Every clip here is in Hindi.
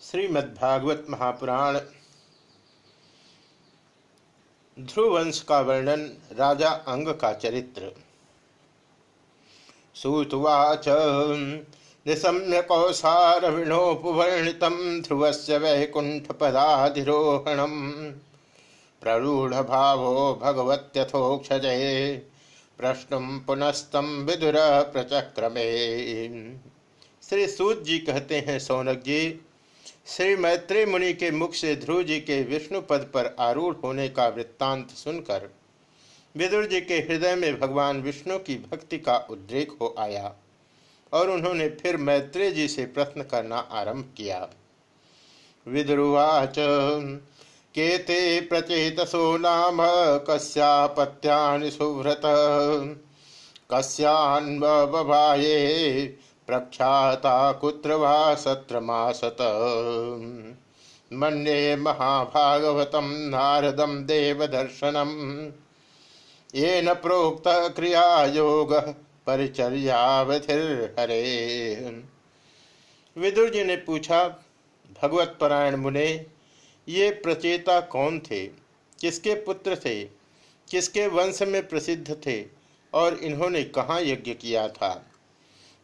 श्रीमद्भागवत महापुराण। ध्रुवंश का वर्णन राजा अंग का चरित्र। सूतुवाच निशम्य कौसारविणोपवर्णित ध्रुव से वैकुंठपदाधिरोहण प्ररूढ़ भावो भगवत्यथोक्षजये प्रश्न पुनस्तम विदुर प्रचक्रमे श्री सूत जी कहते हैं, सौनक जी श्री मैत्री मुनि के मुख से ध्रुव जी के विष्णु पद पर आरूढ़ होने का वृत्तांत सुनकर विदुर जी के हृदय में भगवान विष्णु की भक्ति का उद्रेक हो आया और उन्होंने फिर मैत्री जी से प्रश्न करना आरंभ किया। विदुर्वाच, केते प्रचेतसो नाम कस्यापत्यानि सुव्रत कस्यान्वभाये प्रख्याता कुत्र वा सत्रमासत। मन्ये महाभागवतं नारदं देवदर्शनम्। येन प्रोक्त क्रिया क्रियायोगः परिचर्यावधिर्हरे। विदुर जी ने पूछा, भगवत परायण मुने, ये प्रचेता कौन थे? किसके पुत्र थे? किसके वंश में प्रसिद्ध थे? और इन्होंने कहाँ यज्ञ किया था?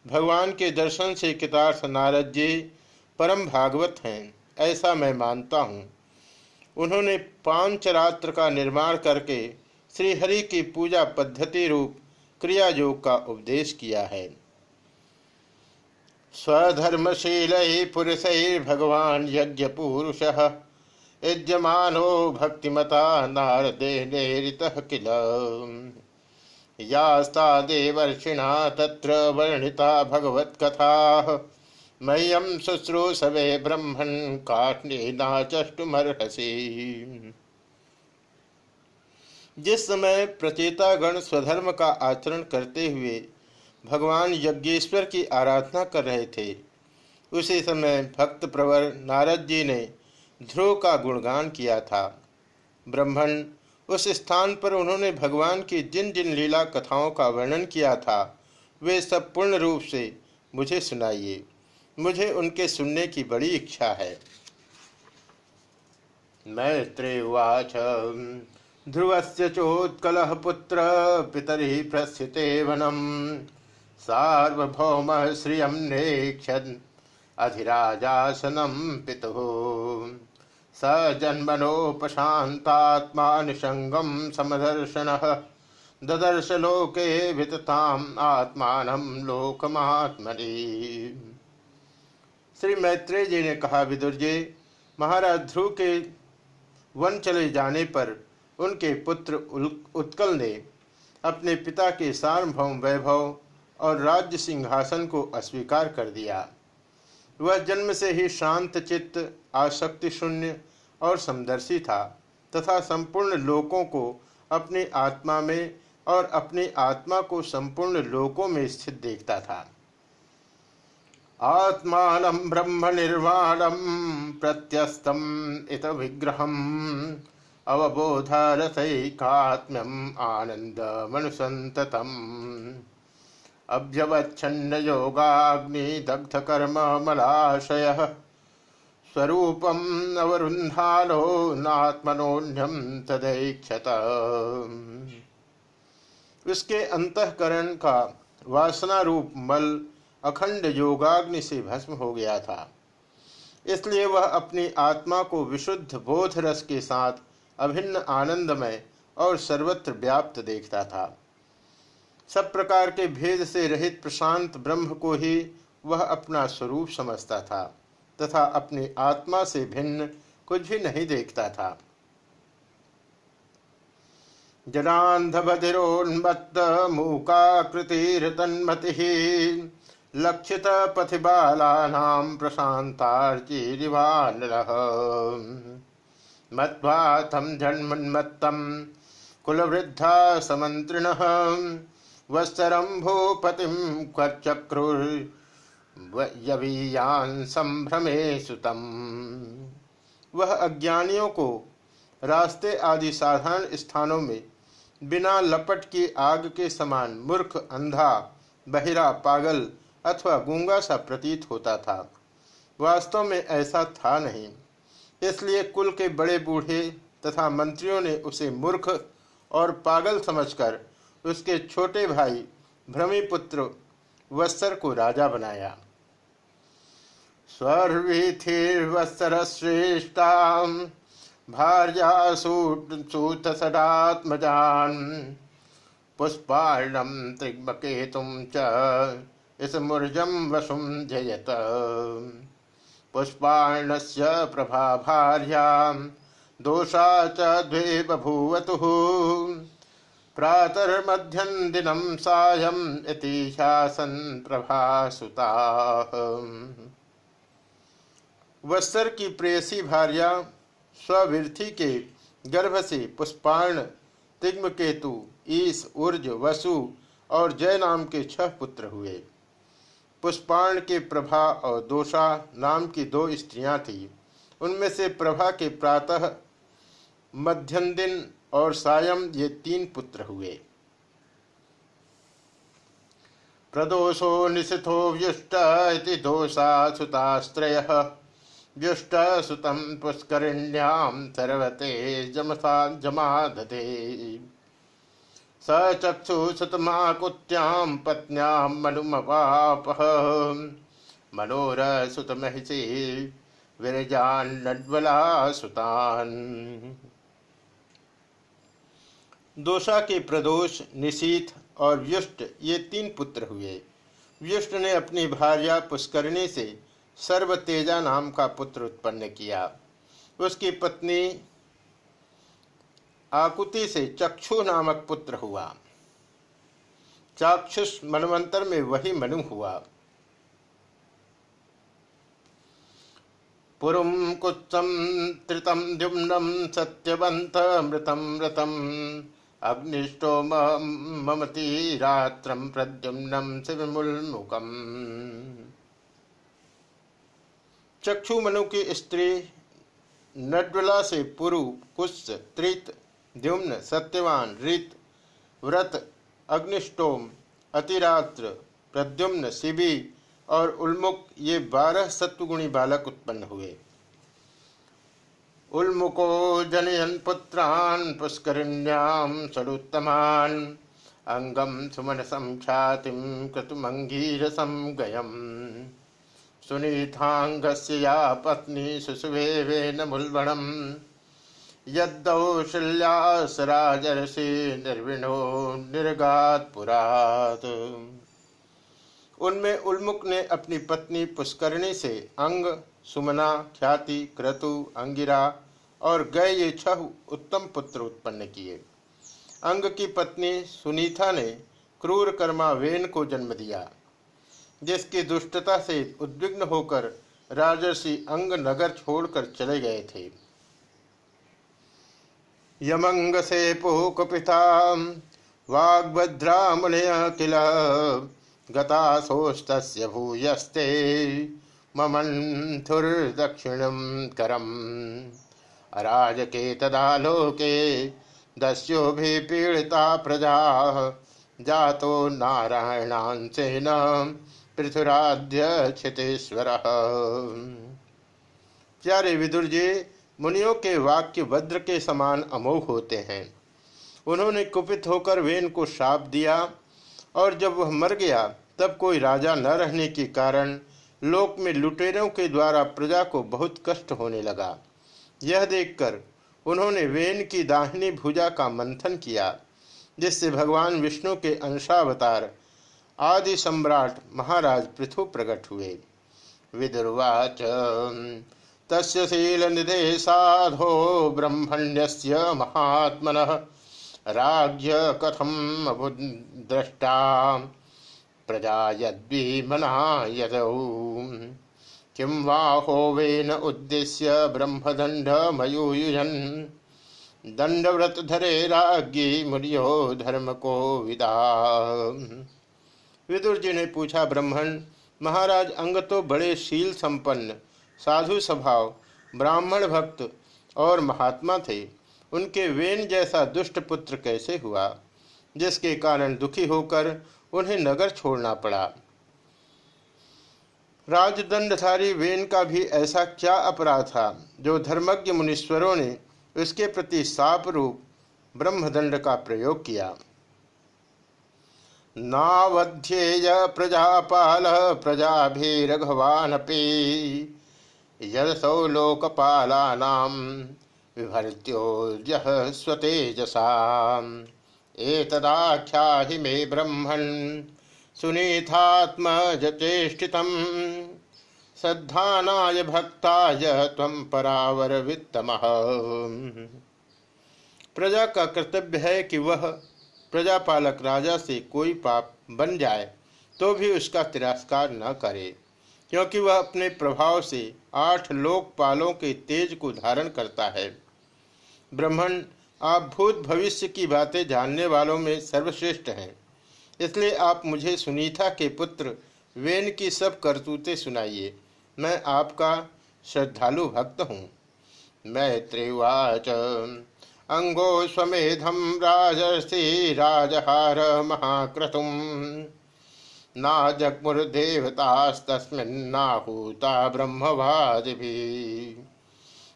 भगवान के दर्शन से कितार्थ नारद जी परम भागवत हैं, ऐसा मैं मानता हूँ। उन्होंने पाँच रात्र का निर्माण करके श्रीहरि की पूजा पद्धति रूप क्रिया योग का उपदेश किया है। स्वधर्मशील पुरुष भगवान यज्ञ पुरुष यज्ञमानो भक्तिमता नारदे नेरित किल। यास्ता देवर्षिणा तत्र वर्णिता भगवत्कथा। मह्यम शुश्रूषवे ब्रह्मण काठने नाचष्टुमर्हसी। जिस समय प्रचेतागण स्वधर्म का आचरण करते हुए भगवान यज्ञेश्वर की आराधना कर रहे थे, उसी समय भक्त प्रवर नारद जी ने ध्रुव का गुणगान किया था। ब्रह्मण उस स्थान पर उन्होंने भगवान की जिन जिन लीला कथाओं का वर्णन किया था, वे सब पूर्ण रूप से मुझे सुनाइए। मुझे उनके सुनने की बड़ी इच्छा है। मैत्रेवाच से चोत्कल पुत्र, पितरी प्रस्थिते वनम। सार्वभौम श्रिय अधिराजासनम पितु। स जन्मनोपशातात्मा निसंगम समदर्शन। ददर्श लोके भितताम आत्मान लोकमात्मनि। श्री मैत्रेय जी ने कहा, विदुर जी, महाराज ध्रुव के वन चले जाने पर उनके पुत्र उत्कल ने अपने पिता के सार्वभौम वैभव और राज्य सिंहासन को अस्वीकार कर दिया। वह जन्म से ही शांत चित्त, आसक्ति शून्य और समदर्शी था तथा संपूर्ण लोकों को अपनी आत्मा में और अपनी आत्मा को संपूर्ण लोकों में स्थित देखता था। आत्मान ब्रह्म निर्वाणम प्रत्यस्तम इत विग्रह अवबोधारथकात्म्यम आनंद मनुसंततम अभ्यवच्छन्न योगाग्नि दग्ध कर्म मलाशय स्वरूपम अवरुन्धालो नात्मनोन्यम तदैक्षत। उसके अंतकरण का वासना रूप मल अखंड योगाग्नि से भस्म हो गया था। इसलिए वह अपनी आत्मा को विशुद्ध बोध रस के साथ अभिन्न आनंदमय और सर्वत्र व्याप्त देखता था। सब प्रकार के भेद से रहित प्रशांत ब्रह्म को ही वह अपना स्वरूप समझता था, तथा अपनी आत्मा से भिन्न कुछ भी नहीं देखता था। जनान्धबधिरोन्मत्त मूकाकृतिरतन्मति लक्षित पथिबालानां प्रशान्तार्चिरिवानरः। मत्वा तं जन्मन्मत्तं कुलवृद्धा समन्त्रिणः। वत्सरं भूपतिं क्वचक्रुर् संभ्रमे सुतम वह अज्ञानियों को रास्ते आदि साधारण स्थानों में बिना लपट की आग के समान मूर्ख, अंधा, बहिरा, पागल अथवा गूँगा सा प्रतीत होता था। वास्तव में ऐसा था नहीं। इसलिए कुल के बड़े बूढ़े तथा मंत्रियों ने उसे मूर्ख और पागल समझकर उसके छोटे भाई भ्रमिपुत्र वत्सर को राजा बनाया। स्वर्वीथिर्वत्सर श्रेष्ठा भार्या पुष्पाणम वसुम जयत। पुष्पाणस्य प्रभा भार्यां दोषा च प्रातर्मध्यं दिनं सायम् इति शासन् प्रभासुताः की प्रेयसी भार्या स्वृथि के गर्भ से पुष्पाण, तिग्मकेतु ईस उर्ज, वसु और जय नाम के छह पुत्र हुए। पुष्पाण के प्रभा और दोषा नाम की दो स्त्रियाँ थी। उनमें से प्रभा के प्रातः मध्यम दिन और सायं ये तीन पुत्र हुए। प्रदोषो निशिथो व्युष्ट दोषा सुतास्त्रय व्युष्ट सुतम पुष्करिण्याम सर्वते जमसा जमाधते स चक्षुसुतमाकुत्यां पत्न्यां मनुमवापः। मनोरसुतमहिषि विरजान्नड्वला सुतान् दोषा के प्रदोष, निशीथ और व्युष्ट ये तीन पुत्र हुए। व्युष्ट ने अपनी भार्या पुष्करणी से सर्वतेजा नाम का पुत्र उत्पन्न किया। उसकी पत्नी आकुति से चक्षु नामक पुत्र हुआ। चाक्षुष मनवंतर में वही मनु हुआ। पुरुम कुत्सम त्रितम द्युम्नम सत्यवंत मृतम मृतम अग्निष्टो ममती रात्रम प्रद्युम्नम शिवमुल्मुखम। चक्षु मनु की स्त्री नड्वला से पुरु कुत्स त्रित, द्युम्न, सत्यवान, रित, व्रत, अग्निष्टोम, अतिरात्र, प्रद्युम्न, शिबी और उल्मुख, ये बारह सत्वगुणी बालक उत्पन्न हुए। उल्मुको जनयन पुत्रान पुष्करिण्याम सरुत्तमान अंगम सुमन संख्यातिम क्रतुमंगीरसम गयम। सुनीतांगस्य या पत्नी सुसुवे वेन मुल्बणम यदौशल्यासराजर्षि निर्विणो निर्गात पुरात। उनमें उल्मुख ने अपनी पत्नी पुष्करणी से अंग सुमना, ख्याति, क्रतु, अंगिरा और गय ये छह उत्तम पुत्र उत्पन्न किए। अंग की पत्नी सुनीता ने क्रूर कर्मा वेन को जन्म दिया, जिसकी दुष्टता से उद्विग्न होकर राजर्षि अंग नगर छोड़कर चले गए थे। यमंग से पुकुपिता वाग्भद्रा मुनय किल गतासोस्त भूयस्ते। ममन्थुर्दक्षिणं करम्। अराजके तदालोके दस्यो भी पीड़िता प्रजा। जातो नारायणांसेन पृथुराध्य क्षितेश्वर। प्यारे विदुर जी, मुनियों के वाक्य वज्र के समान अमोघ होते हैं। उन्होंने कुपित होकर वेन को श्राप दिया और जब वह मर गया, तब कोई राजा न रहने के कारण लोक में लुटेरों के द्वारा प्रजा को बहुत कष्ट होने लगा। यह देखकर उन्होंने वेन की दाहिनी भुजा का मंथन किया, जिससे भगवान विष्णु के अंशावतार आदि सम्राट महाराज पृथु प्रकट हुए। विदुर्वाच, तस्य शीलनिधे साधो ब्रह्मण्यस्य महात्मनः, राज्य कथम अभुद्रष्टा प्रजा यद्विमना यदौ किं वा होवेन उद्देश्य ब्रह्मदण्ड मयूयुजन् दंडव्रतधरे राज्ञी मुनियो धर्म को विदा विदुर जी ने पूछा, ब्राह्मण, महाराज, अंग तो बड़े शील संपन्न, साधु स्वभाव, ब्राह्मण भक्त और महात्मा थे। उनके वेन जैसा दुष्ट पुत्र कैसे हुआ, जिसके कारण दुखी होकर उन्हें नगर छोड़ना पड़ा। राजदंडधारी वेन का भी ऐसा क्या अपराध था, जो धर्मज्ञ मुनीश्वरों ने उसके प्रति साप रूप ब्रह्मदंड का प्रयोग किया? नावध्येय प्रजापाल प्रजाभिरघवानपि यदसौ लोकपालानां विभर्त्योजः स्वतेजसा। एतदाख्याहि मे ब्रह्मन् सुनीथात्मजचेष्टितम्। श्रद्धानाय भक्ताय त्वं परावरवित्तमः। प्रजा का कर्तव्य है कि वह प्रजापालक राजा से कोई पाप बन जाए तो भी उसका तिरस्कार न करे, क्योंकि वह अपने प्रभाव से आठ लोकपालों के तेज को धारण करता है। ब्राह्मण आप भूत भविष्य की बातें जानने वालों में सर्वश्रेष्ठ हैं। इसलिए आप मुझे सुनीता के पुत्र, वेन की सब करतूतें सुनाइए। मैं आपका श्रद्धालु भक्त हूँ। मैं त्रिवाच अंगो स्वमेधम राजर्षि राजहार महाक्रतुम ना जगमुर्देवतास्तस्मिन्नाहूता ब्रह्मवादिभिः।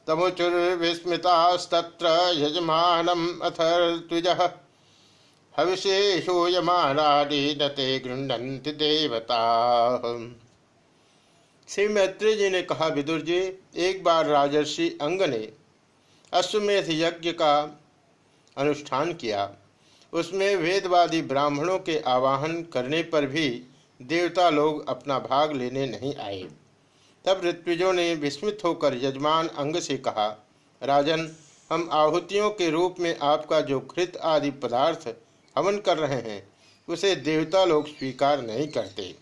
तमुचुर्विस्मितास्तत्र यजमानम् अथर्त्विजः हविषेषूयमानानि न ते गृह्णन्ति देवता। श्री मैत्री जी ने कहा, विदुर जी, एक बार राजर्षि अंग ने अश्वमेध यज्ञ का अनुष्ठान किया। उसमें वेदवादी ब्राह्मणों के आवाहन करने पर भी देवता लोग अपना भाग लेने नहीं आए। तब ऋत्विजों ने विस्मित होकर यजमान अंग से कहा, राजन, हम आहुतियों के रूप में आपका जो घृत आदि पदार्थ हवन कर रहे हैं, उसे देवता लोग स्वीकार नहीं करते।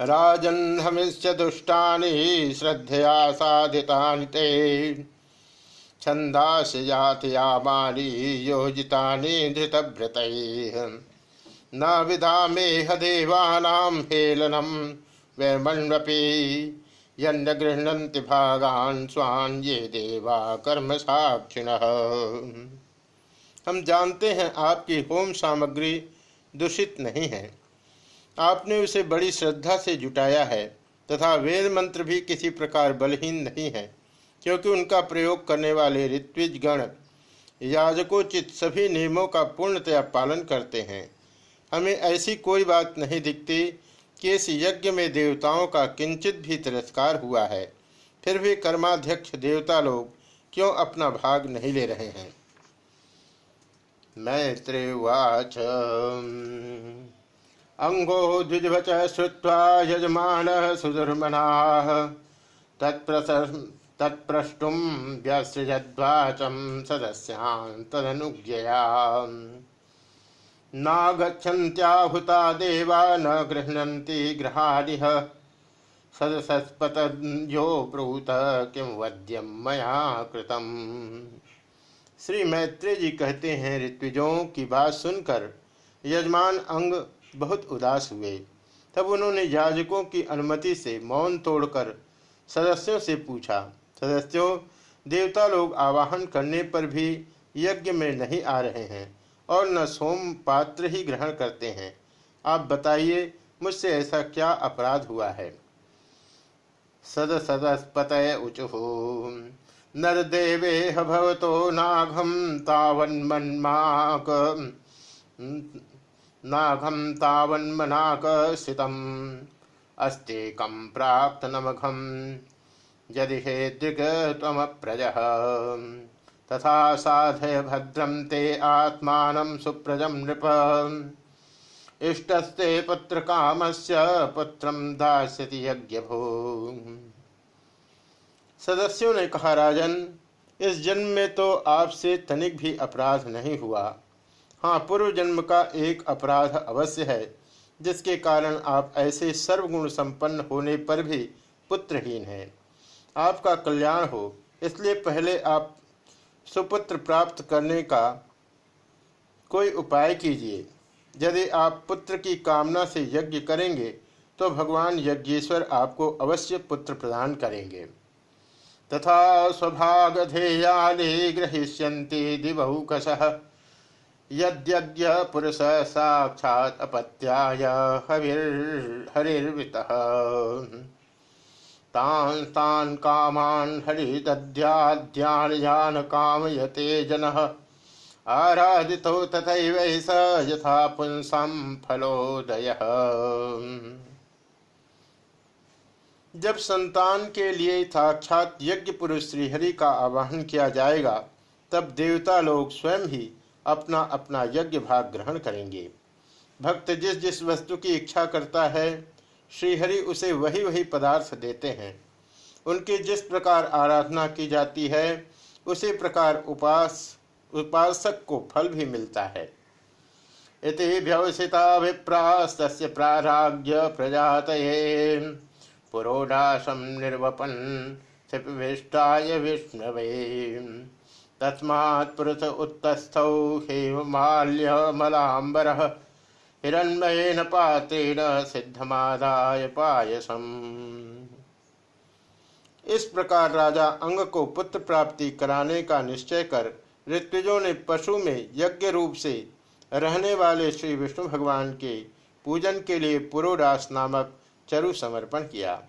राजन हमिश्च दुष्टानि श्रद्धया साधितानि ते। छन्दास जातयामानि योजितानि धृतभृतैः। न विधामेह देवानां हेलनं वैमण्वपि यन्न भागान् स्वान् ये देवा कर्म साक्षिण हम जानते हैं आपकी होम सामग्री दूषित नहीं है। आपने उसे बड़ी श्रद्धा से जुटाया है तथा वेद मंत्र भी किसी प्रकार बलहीन नहीं है, क्योंकि उनका प्रयोग करने वाले ऋत्विज गण याजकोचित सभी नियमों का पूर्णतया पालन करते हैं। हमें ऐसी कोई बात नहीं दिखती कि इस यज्ञ में देवताओं का किंचित भी तिरस्कार हुआ है। फिर भी कर्माध्यक्ष देवता लोग क्यों अपना भाग नहीं ले रहे हैं? मैत्रेवाच। अंगो द्विजवच श्रुवा यजमान सुदुर्मनाः। तत्प्रष्टुम व्यसृजद्वाचम सदस्यान् तदनुज्ञया नागछन्त्याहुता देवा न गृह्णन्ति गृहादिह। सदसस्पतो ब्रूत किम वद्यम मया कृतम। श्री मैत्री जी कहते हैं, ऋत्विजों की बात सुनकर यजमान अंग बहुत उदास हुए। तब उन्होंने याजकों की अनुमति से मौन तोड़कर सदस्यों से पूछा, सदस्यों, देवता लोग आवाहन करने पर भी यज्ञ में नहीं आ रहे हैं। और न सोम पात्र ही ग्रहण करते हैं। आप बताइए, मुझसे ऐसा क्या अपराध हुआ है? सद सदस्पत उचुः। नरदेवे भवतो नाघम तावन्मन्माक नाघम तावन्मनाकसितम् अस्तेकं प्राप्तनमघं यदि हे दिग्त्वमप्रजः तथा साधय भद्रं ते आत्मानं सुप्रजं नृप। इष्टस्ते पुत्रकामस्य पुत्रं दास्यति यज्ञभो। सदस्यों ने कहा, राजन, इस जन्म में तो आपसे तनिक भी अपराध नहीं हुआ। हाँ पूर्व जन्म का एक अपराध अवश्य है, जिसके कारण आप ऐसे सर्वगुण संपन्न होने पर भी पुत्रहीन हैं। आपका कल्याण हो, इसलिए पहले आप सुपुत्र प्राप्त करने का कोई उपाय कीजिए। यदि आप पुत्र की कामना से यज्ञ करेंगे तो भगवान यज्ञेश्वर आपको अवश्य पुत्र प्रदान करेंगे। तथा स्वभागधेयाले ग्रहिष्यन्ति दिवहुकसः यद्यज्ञ पुरुष साक्षात् अपत्याय हरिर्वितः। तान् तान् कामान् हरिदध्याध्यान कामयते जनः आराधितो तथैव स यथा पुंसां फलोदय। जब संतान के लिए साक्षात यज्ञ पुरुष श्रीहरि का आवाहन किया जाएगा, तब देवता लोग स्वयं ही अपना अपना यज्ञ भाग ग्रहण करेंगे। भक्त जिस जिस वस्तु की इच्छा करता है श्रीहरि उसे वही वही पदार्थ देते हैं। उनकी जिस प्रकार आराधना की जाती है, उसी प्रकार उपास, उपासक को फल भी मिलता है। इति व्यवसिता प्रजात पुरोडाशम निर्वपन क्षिपिष्टाय विष्णवे। तस्मात् पुरुष उत्तस्थौ हेममाल्यमलाम्बरः हिरण्मयेन पात्रेण सिद्धमादाय पायसम। इस प्रकार राजा अंग को पुत्र प्राप्ति कराने का निश्चय कर ऋत्विजों ने पशु में यज्ञ रूप से रहने वाले श्री विष्णु भगवान के पूजन के लिए पुरोडास नामक चरु समर्पण किया।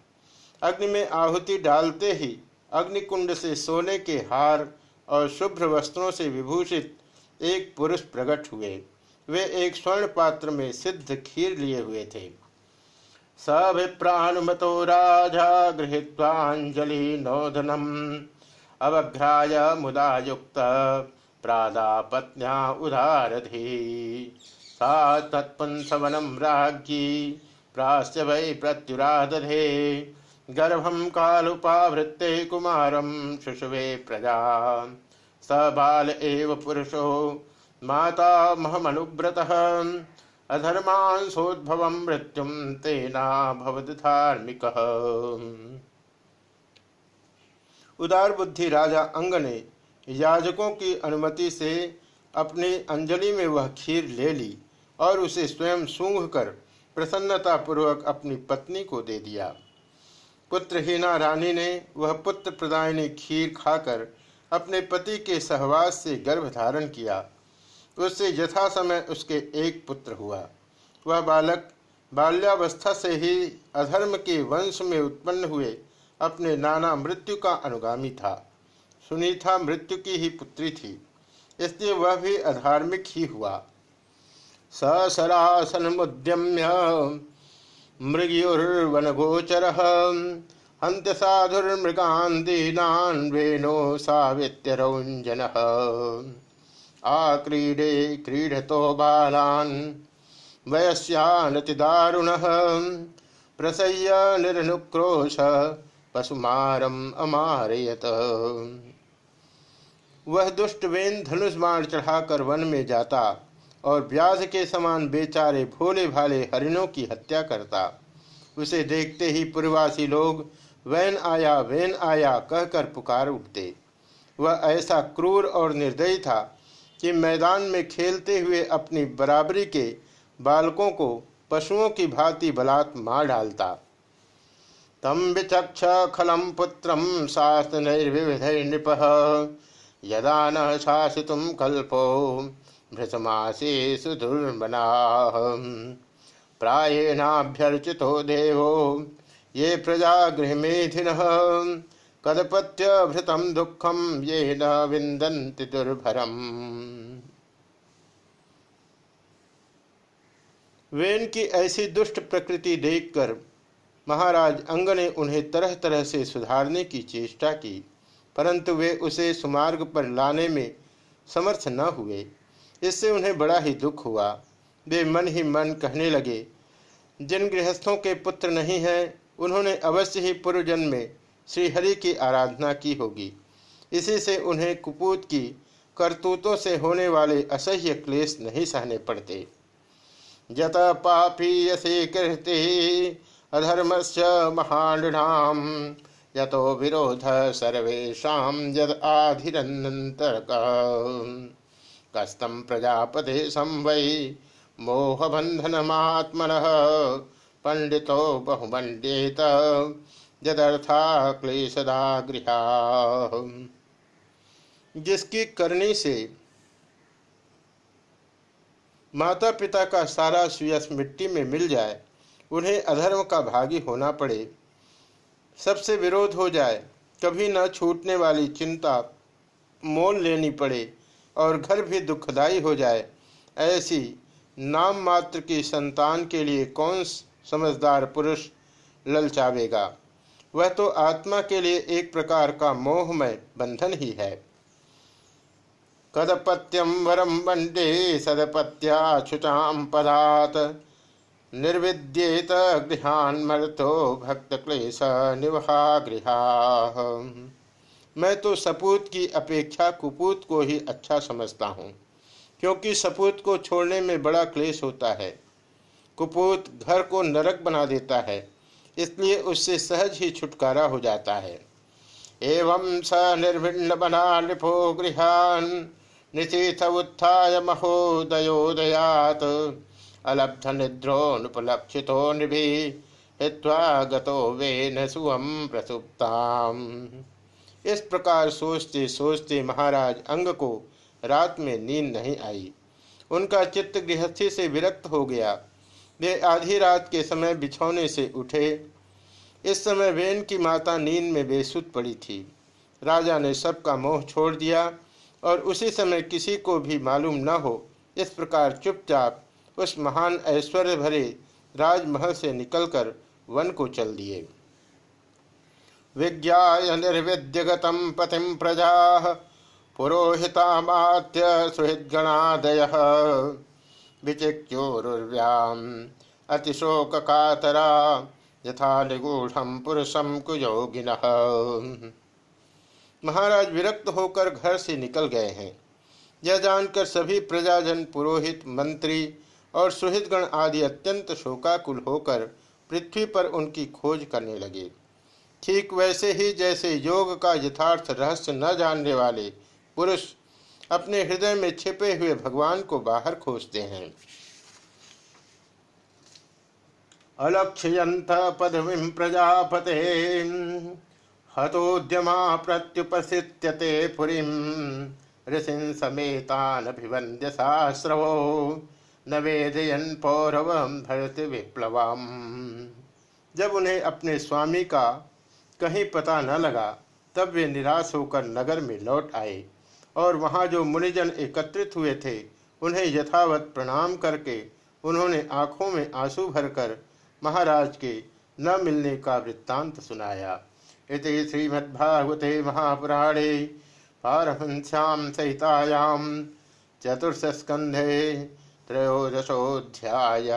अग्नि में आहुति डालते ही अग्निकुंड से सोने के हार और शुभ्र वस्त्रों से विभूषित एक पुरुष प्रकट हुए। वे एक स्वर्ण पात्र में सिद्ध खीर लिए हुए थे। सभिप्रानुमतो राजा गृहीत्वांजलि नोदनम। अवघ्राय मुदा युक्त प्रादापत्न्या उदारधि। सा तत्पुंसवनम राज्ञी प्रास्य वै प्रत्युरादधे। गर्भम कालुपावृत्ते कुमारम शुशुवे प्रजा। स बाल एव पुरुषो माता महमनुव्रतः अधर्मांसोद्भव मृत्यु तेना धार्मिक। उदार बुद्धि राजा अंग ने याजकों की अनुमति से अपनी अंजलि में वह खीर ले ली और उसे स्वयं सूंघ कर प्रसन्नता पूर्वक अपनी पत्नी को दे दिया। पुत्रहीना रानी ने वह पुत्र प्रदायनी खीर खाकर अपने पति के सहवास से गर्भ धारण किया उससे यथा समय उसके एक पुत्र हुआ। वह बालक बाल्यावस्था से ही अधर्म के वंश में उत्पन्न हुए अपने नाना मृत्यु का अनुगामी था। सुनीता मृत्यु की ही पुत्री थी, इसलिए वह भी अधार्मिक ही हुआ। ससरासन मुद्यम्य मृगुर्वनगोचर हंत साधुर्मृगान दीनान वेणो आक्रीडे क्रीडतो बालान्। वयस्यानतिदारुण। प्रसह्य निर्नुक्रोश, पशुमारम अमारयत। वह दुष्ट वेन धनुष बाण चढ़ाकर वन में जाता और व्याध के समान बेचारे भोले भाले हरिणों की हत्या करता। उसे देखते ही पूर्वासी लोग, वैन आया वैन आया, कहकर पुकार उठते। वह ऐसा क्रूर और निर्दयी था कि मैदान में खेलते हुए अपनी बराबरी के बालकों को पशुओं की भांति बलात् मार डालता। तम विचक्ष खलम पुत्र शास्त्रनिर्विविध नृप यदा न शासित कल्पो भृतमासे सुदुर्मना। प्राएणाभ्यर्चितो देवो ये प्रजा गृहमेधिन कदपत्य भृतम दुखम ये न विंदन्ति दुर्भरम। वेन की ऐसी दुष्ट प्रकृति देखकर महाराज अंग ने उन्हें तरह तरह से सुधारने की चेष्टा की, परंतु वे उसे सुमार्ग पर लाने में समर्थ न हुए। इससे उन्हें बड़ा ही दुख हुआ। वे मन ही मन कहने लगे, जिन गृहस्थों के पुत्र नहीं हैं, उन्होंने अवश्य ही पूर्व जन्म में श्रीहरि की आराधना की होगी। इसी से उन्हें कुपूत की करतूतों से होने वाले असह्य क्लेश नहीं सहने पड़ते। जत पापी यसे कृति अधर्म से महानृणाम, यतो विरोध सर्वेशा यद आधिरन्तरक कस्तम प्रजापते संवै मोहबंधनमात्मन पंडितो बहुमंडेत यदर्था क्लेशदा गृहा जिसकी करनी से माता पिता का सारा सुयस मिट्टी में मिल जाए, उन्हें अधर्म का भागी होना पड़े। सबसे विरोध हो जाए, कभी न छूटने वाली चिंता मोल लेनी पड़े और घर भी दुखदाई हो जाए, ऐसी नाम मात्र की संतान के लिए कौन समझदार पुरुष ललचावेगा? वह तो आत्मा के लिए एक प्रकार का मोहमय बंधन ही है। कदपत्यम वरम वंडे सदपत्याछुचाम पदात। निर्विद्येत गृहान भक्त क्लेश निवहा गृहा मैं तो सपूत की अपेक्षा कुपूत को ही अच्छा समझता हूँ, क्योंकि सपूत को छोड़ने में बड़ा क्लेश होता है। कुपूत घर को नरक बना देता है इसलिए उससे सहज ही छुटकारा हो जाता है। एवं स निर्भिन्न बना लिपो गृहान उत्थाय महोदयोदयात। अलब्ध निद्रोनुपलक्षितो निभि हित्वा गतो वेन सुवम प्रसुप्ताम। इस प्रकार सोचते सोचते महाराज अंग को रात में नींद नहीं आई। उनका चित्त गृहस्थी से विरक्त हो गया। वे आधी रात के समय बिछौने से उठे। इस समय वेन की माता नींद में बेसुत पड़ी थी। राजा ने सबका मोह छोड़ दिया और उसी समय किसी को भी मालूम न हो, इस प्रकार चुपचाप उस महान ऐश्वर्य भरे राजमहल से निकलकर वन को चल दिए। विज्ञा निर्विद्यगतम पतिम प्रजा पुरोहितामात्य सुहृद्गणादय। विचिक्योरुर्व्याम अतिशोक कातरा यथा निगूढ़ पुरुषम कुयोगिन। महाराज विरक्त होकर घर से निकल गए हैं। यह जानकर सभी प्रजाजन, पुरोहित, मंत्री और सुहितगण आदि अत्यंत शोकाकुल होकर पृथ्वी पर उनकी खोज करने लगे। ठीक वैसे ही जैसे योग का यथार्थ रहस्य न जानने वाले पुरुष अपने हृदय में छिपे हुए भगवान को बाहर खोजते हैं। अलक्ष्यंत पदवीं प्रजापते, हतोद्यमा प्रत्युपसित्यते पुरीं ऋषिन् समेतानभिवन्द्य सहस्रवो न वेदयन पौरव भरत विप्लवाम। जब उन्हें अपने स्वामी का कहीं पता न लगा, तब वे निराश होकर नगर में लौट आए। और वहाँ जो मुनिजन एकत्रित हुए थे, उन्हें यथावत प्रणाम करके उन्होंने आँखों में आँसू भरकर महाराज के न मिलने का वृत्तांत सुनाया। इति श्रीमद्भागवते महापुराणे पारमश्याम सहितायाम चतुर्थ स्कंधे त्रयोदशोध्याय